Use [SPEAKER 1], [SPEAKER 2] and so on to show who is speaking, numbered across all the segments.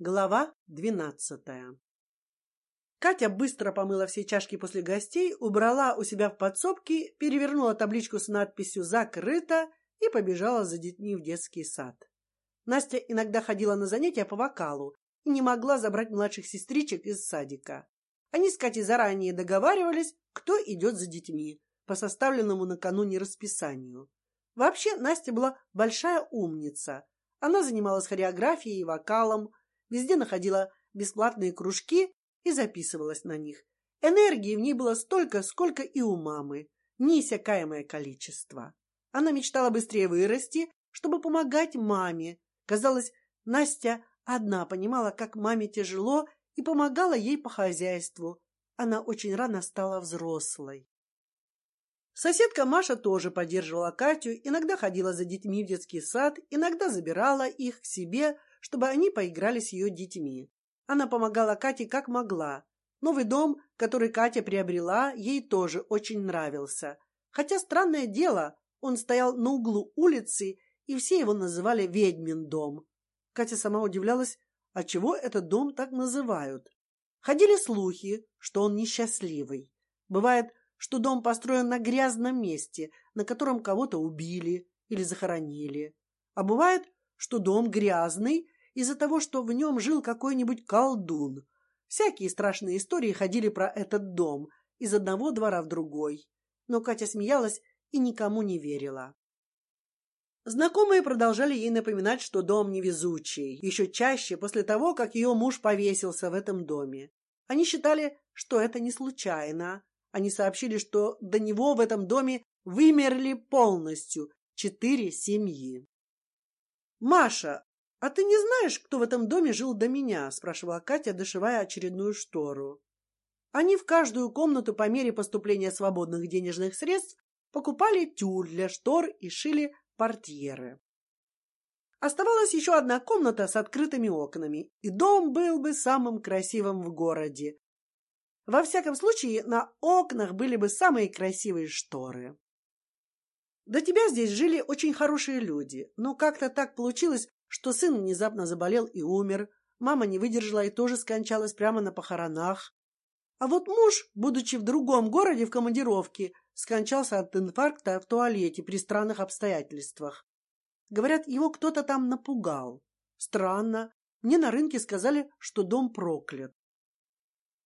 [SPEAKER 1] Глава двенадцатая. Катя быстро помыла все чашки после гостей, убрала у себя в подсобке, перевернула табличку с надписью "Закрыто" и побежала за детьми в детский сад. Настя иногда ходила на занятия по вокалу и не могла забрать младших сестричек из садика. Они с Катей заранее договаривались, кто идет за детьми по составленному накануне расписанию. Вообще Настя была большая умница. Она занималась хореографией и вокалом везде находила бесплатные кружки и записывалась на них. Энергии в ней было столько, сколько и у мамы, неиссякаемое количество. Она мечтала быстрее вырасти, чтобы помогать маме. Казалось, Настя одна понимала, как маме тяжело, и помогала ей по хозяйству. Она очень рано стала взрослой. Соседка Маша тоже поддерживала Катю, иногда ходила за детьми в детский сад, иногда забирала их к себе, чтобы они поиграли с ее детьми. Она помогала Кате как могла. Новый дом, который Катя приобрела, ей тоже очень нравился. Хотя странное дело, он стоял на углу улицы, и все его называли ведьмин дом. Катя сама удивлялась, а чего этот дом так называют. Ходили слухи, что он несчастливый. Бывает, что дом построен на грязном месте, на котором кого-то убили или захоронили. А бывает, что дом грязный из-за того, что в нем жил какой-нибудь колдун. Всякие страшные истории ходили про этот дом из одного двора в другой, но Катя смеялась и никому не верила. Знакомые продолжали ей напоминать, что дом невезучий, еще чаще после того, как ее муж повесился в этом доме. Они считали, что это не случайно. Они сообщили, что до него в этом доме вымерли полностью четыре семьи. Маша, а ты не знаешь, кто в этом доме жил до меня? спрашивала Катя, дошивая очередную штору. Они в каждую комнату по мере поступления свободных денежных средств покупали тюль для штор и шили портьеры. Оставалась еще одна комната с открытыми окнами, и дом был бы самым красивым в городе. Во всяком случае, на окнах были бы самые красивые шторы. До тебя здесь жили очень хорошие люди, но как-то так получилось, что сын внезапно заболел и умер, мама не выдержала и тоже скончалась прямо на похоронах. А вот муж, будучи в другом городе в командировке, скончался от инфаркта в туалете при странных обстоятельствах. Говорят, его кто-то там напугал. Странно. Мне на рынке сказали, что дом проклят.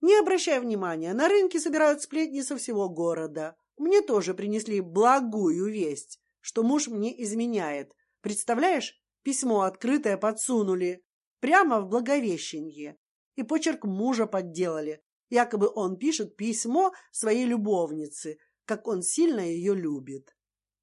[SPEAKER 1] Не обращай внимания, на рынке собирают сплетни со всего города. Мне тоже принесли благую весть, что муж мне изменяет. Представляешь, Письмо открытое подсунули прямо в Благовещенье и почерк мужа подделали. Якобы он пишет письмо своей любовнице, как он сильно ее любит.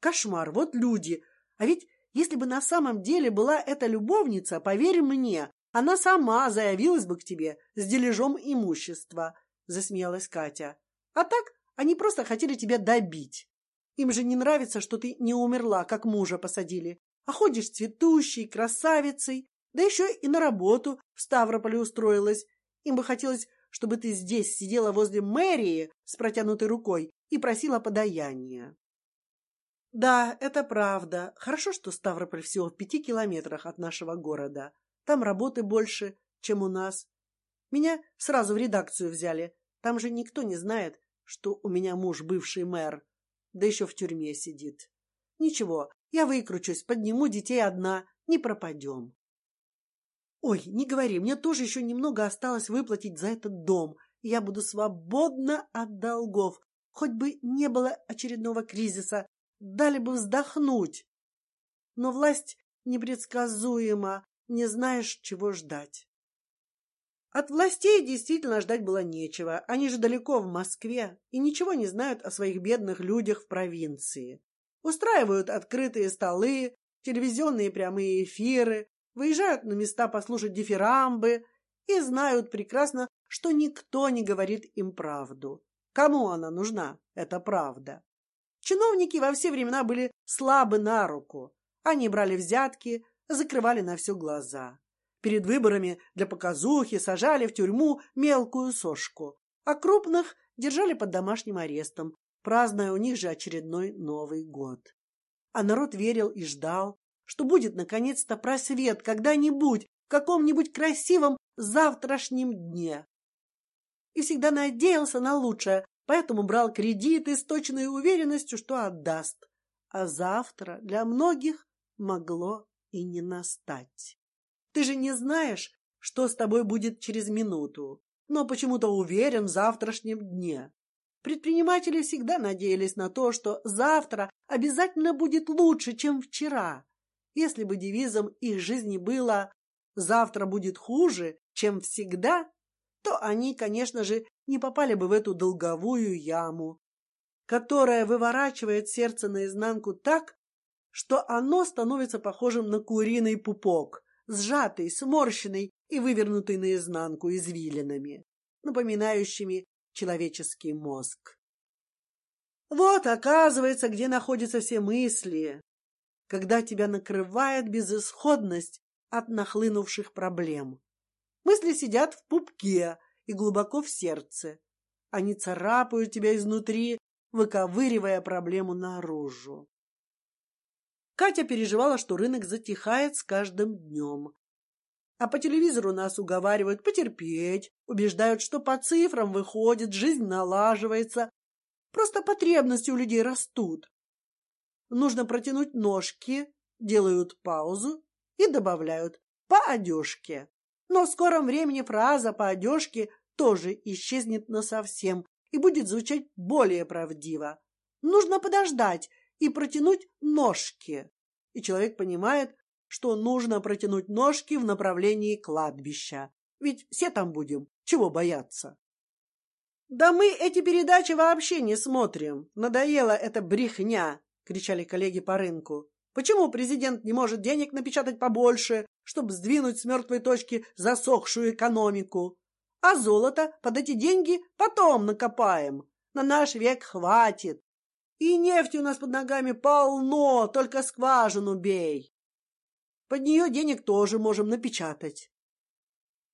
[SPEAKER 1] Кошмар, вот люди. А ведь если бы на самом деле была эта любовница, поверь мне, она сама заявилась бы к тебе с дележом имущества. Засмеялась Катя. А так они просто хотели тебя добить. Им же не нравится, что ты не умерла, как мужа посадили а ходишь цветущей, красавицей, да еще и на работу в Ставрополе устроилась. Им бы хотелось, чтобы ты здесь сидела возле мэрии с протянутой рукой и просила подаяния. Да, это правда. Хорошо, что Ставрополь всего в пяти километрах от нашего города. Там работы больше, чем у нас. Меня сразу в редакцию взяли. Там же никто не знает, что у меня муж бывший мэр, да еще в тюрьме сидит. Ничего, я выкручусь, подниму детей одна, не пропадем. Ой, не говори, мне тоже еще немного осталось выплатить за этот дом, я буду свободна от долгов. Хоть бы не было очередного кризиса, дали бы вздохнуть. Но власть непредсказуема, не знаешь, чего ждать. От властей действительно ждать было нечего. Они же далеко в Москве и ничего не знают о своих бедных людях в провинции устраивают открытые столы, телевизионные прямые эфиры, выезжают на места послушать дифирамбы и знают прекрасно, что никто не говорит им правду. Кому она нужна? Это правда. Чиновники во все времена были слабы на руку. Они брали взятки, закрывали на все глаза. Перед выборами для показухи сажали в тюрьму мелкую сошку, а крупных держали под домашним арестом, празднуя у них же очередной Новый год. А народ верил и ждал, что будет наконец-то просвет когда-нибудь, в каком-нибудь красивом завтрашнем дне. И всегда надеялся на лучшее, поэтому брал кредиты с точной уверенностью, что отдаст. А завтра для многих могло и не настать. Ты же не знаешь, что с тобой будет через минуту, но почему-то уверен в завтрашнем дне. Предприниматели всегда надеялись на то, что завтра обязательно будет лучше, чем вчера. Если бы девизом их жизни было «завтра будет хуже, чем всегда», то они, конечно же, не попали бы в эту долговую яму, которая выворачивает сердце наизнанку так, что оно становится похожим на куриный пупок, сжатый, сморщенный и вывернутый наизнанку извилинами, напоминающими человеческий мозг. Вот, оказывается, где находятся все мысли, когда тебя накрывает безысходность от нахлынувших проблем. Мысли сидят в пупке и глубоко в сердце. Они царапают тебя изнутри, выковыривая проблему наружу. Катя переживала, что рынок затихает с каждым днем. А по телевизору нас уговаривают потерпеть, убеждают, что по цифрам выходит, жизнь налаживается. Просто потребности у людей растут. Нужно протянуть ножки, делают паузу и добавляют по одежке. Но в скором времени фраза по одежке тоже исчезнет насовсем и будет звучать более правдиво. Нужно подождать и протянуть ножки. И человек понимает, что нужно протянуть ножки в направлении кладбища. Ведь все там будем, чего бояться? Да мы эти передачи вообще не смотрим. Надоела эта брехня, кричали коллеги по рынку. Почему президент не может денег напечатать побольше, чтобы сдвинуть с мертвой точки засохшую экономику? А золото под эти деньги потом накопаем. На наш век хватит. И нефти у нас под ногами полно, только скважину бей. Под нее денег тоже можем напечатать.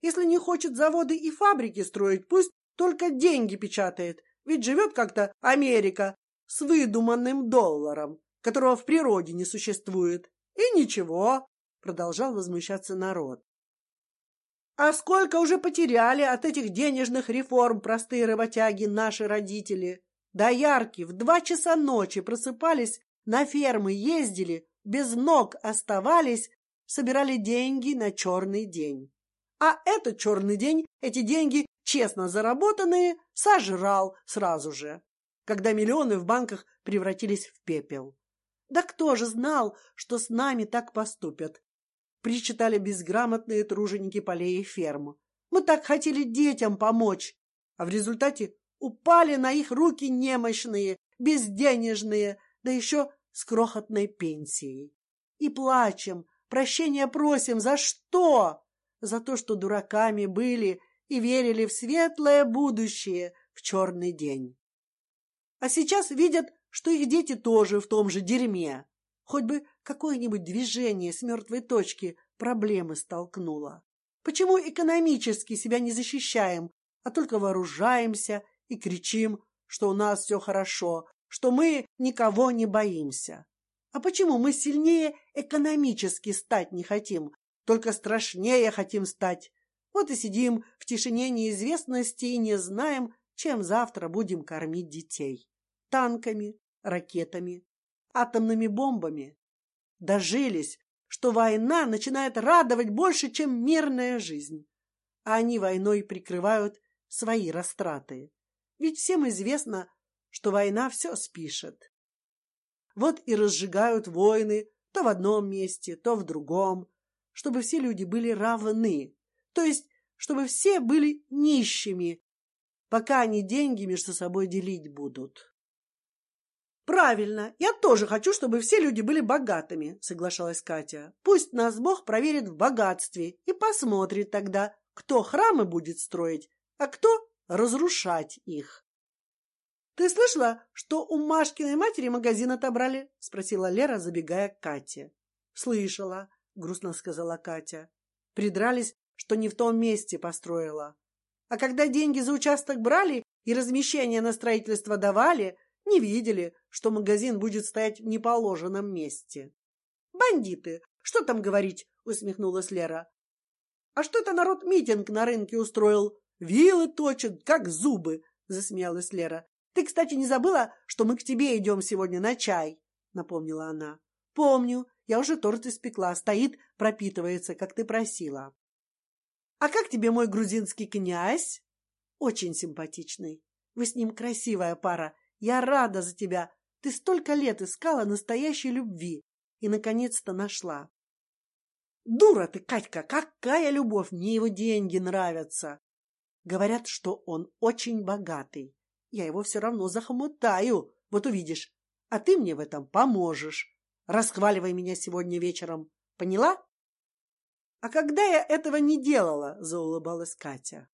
[SPEAKER 1] Если не хочет заводы и фабрики строить, пусть только деньги печатает. Ведь живет как-то Америка с выдуманным долларом, которого в природе не существует. И ничего, продолжал возмущаться народ. А сколько уже потеряли от этих денежных реформ простые работяги, наши родители? Доярки в два часа ночи просыпались, на фермы ездили, без ног оставались, собирали деньги на черный день. А этот черный день, эти деньги, честно заработанные, сожрал сразу же, когда миллионы в банках превратились в пепел. Да кто же знал, что с нами так поступят? Причитали безграмотные труженики полей и ферм. Мы так хотели детям помочь, а в результате упали на их руки немощные, безденежные, да еще с крохотной пенсией. И плачем, Прощения просим за что? За то, что дураками были и верили в светлое будущее в черный день. А сейчас видят, что их дети тоже в том же дерьме. Хоть бы какое-нибудь движение с мертвой точки проблемы столкнуло. Почему экономически себя не защищаем, а только вооружаемся и кричим, что у нас все хорошо, что мы никого не боимся? А почему мы сильнее экономически стать не хотим, только страшнее хотим стать? Вот и сидим в тишине неизвестности и не знаем, чем завтра будем кормить детей. Танками, ракетами, атомными бомбами. Дожились, что война начинает радовать больше, чем мирная жизнь. А они войной прикрывают свои растраты. Ведь всем известно, что война все спишет. Вот и разжигают войны то в одном месте, то в другом, чтобы все люди были равны, то есть чтобы все были нищими, пока они деньги между собой делить будут. Правильно, я тоже хочу, чтобы все люди были богатыми, соглашалась Катя. Пусть нас Бог проверит в богатстве и посмотрит тогда, кто храмы будет строить, а кто разрушать их. Ты слышала, что у Машкиной матери магазин отобрали? – спросила Лера, забегая к Кате. Слышала, грустно сказала Катя. Придрались, что не в том месте построила. А когда деньги за участок брали и размещение на строительство давали, не видели, что магазин будет стоять в неположенном месте. Бандиты, что там говорить? усмехнулась Лера. А что это народ митинг на рынке устроил? Вилы точат, как зубы, засмеялась Лера. Ты, кстати, не забыла, что мы к тебе идем сегодня на чай? напомнила она. Помню, я уже торт испекла, стоит, пропитывается, как ты просила. А как тебе мой грузинский князь? Очень симпатичный. Вы с ним красивая пара. Я рада за тебя. Ты столько лет искала настоящей любви и наконец-то нашла. Дура ты, Катька, какая любовь! Мне его деньги нравятся. Говорят, что он очень богатый. Я его все равно захомутаю. Вот увидишь. А ты мне в этом поможешь. Расхваливай меня сегодня вечером. Поняла? А когда я этого не делала, заулыбалась Катя.